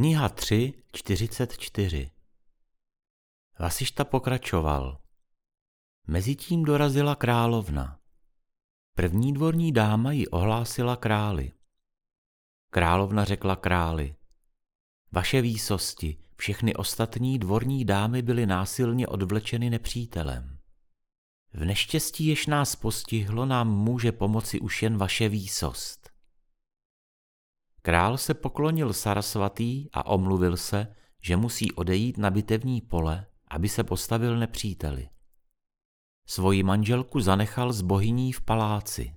Kniha 3, 44 Vasišta pokračoval. Mezitím dorazila královna. První dvorní dáma ji ohlásila králi. Královna řekla králi. Vaše výsosti, všechny ostatní dvorní dámy byly násilně odvlečeny nepřítelem. V neštěstí, jež nás postihlo, nám může pomoci už jen vaše výsost. Král se poklonil Sarasvatý a omluvil se, že musí odejít na bitevní pole, aby se postavil nepříteli. Svoji manželku zanechal z bohyní v paláci.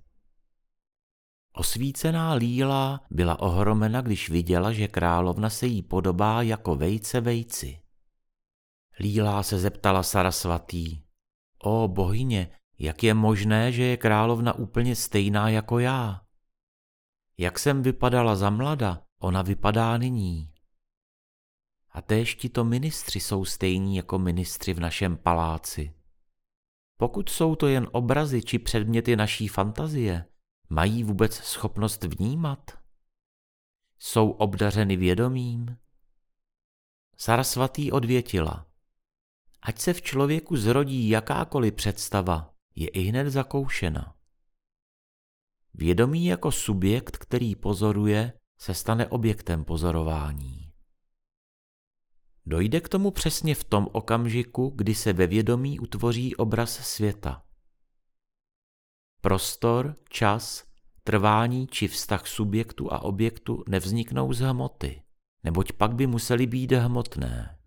Osvícená Líla byla ohromena, když viděla, že královna se jí podobá jako vejce vejci. Líla se zeptala Sarasvatý, o bohyně, jak je možné, že je královna úplně stejná jako já? Jak jsem vypadala za mlada, ona vypadá nyní. A též tito ministři jsou stejní jako ministři v našem paláci. Pokud jsou to jen obrazy či předměty naší fantazie, mají vůbec schopnost vnímat? Jsou obdařeny vědomím? Sarasvatý odvětila. Ať se v člověku zrodí jakákoliv představa, je i hned zakoušena. Vědomí jako subjekt, který pozoruje, se stane objektem pozorování. Dojde k tomu přesně v tom okamžiku, kdy se ve vědomí utvoří obraz světa. Prostor, čas, trvání či vztah subjektu a objektu nevzniknou z hmoty, neboť pak by museli být hmotné.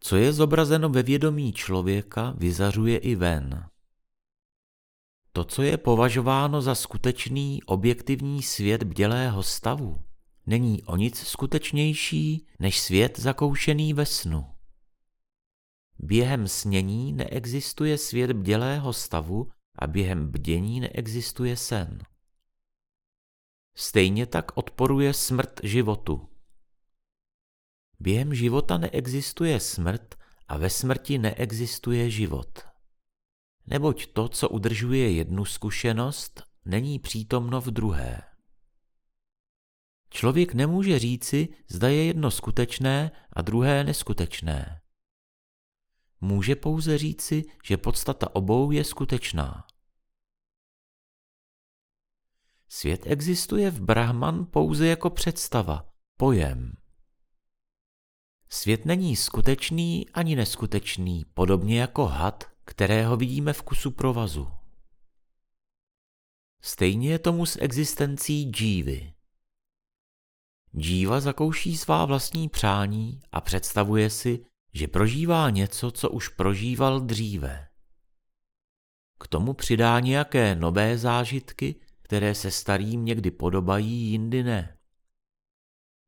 Co je zobrazeno ve vědomí člověka, vyzařuje i ven. To, co je považováno za skutečný objektivní svět bdělého stavu, není o nic skutečnější než svět zakoušený ve snu. Během snění neexistuje svět bdělého stavu a během bdění neexistuje sen. Stejně tak odporuje smrt životu. Během života neexistuje smrt a ve smrti neexistuje život. Neboť to, co udržuje jednu zkušenost, není přítomno v druhé. Člověk nemůže říci, zda je jedno skutečné a druhé neskutečné. Může pouze říci, že podstata obou je skutečná. Svět existuje v Brahman pouze jako představa, pojem. Svět není skutečný ani neskutečný, podobně jako had, kterého vidíme v kusu provazu. Stejně je tomu s existencí džívy. Džíva zakouší svá vlastní přání a představuje si, že prožívá něco, co už prožíval dříve. K tomu přidá nějaké nové zážitky, které se starým někdy podobají, jindy ne.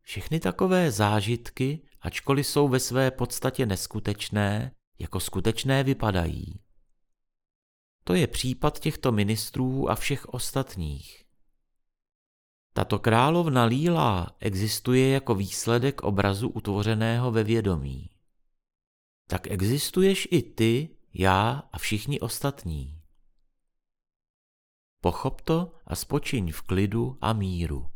Všechny takové zážitky, ačkoliv jsou ve své podstatě neskutečné, jako skutečné vypadají. To je případ těchto ministrů a všech ostatních. Tato královna Lílá existuje jako výsledek obrazu utvořeného ve vědomí. Tak existuješ i ty, já a všichni ostatní. Pochop to a spočiň v klidu a míru.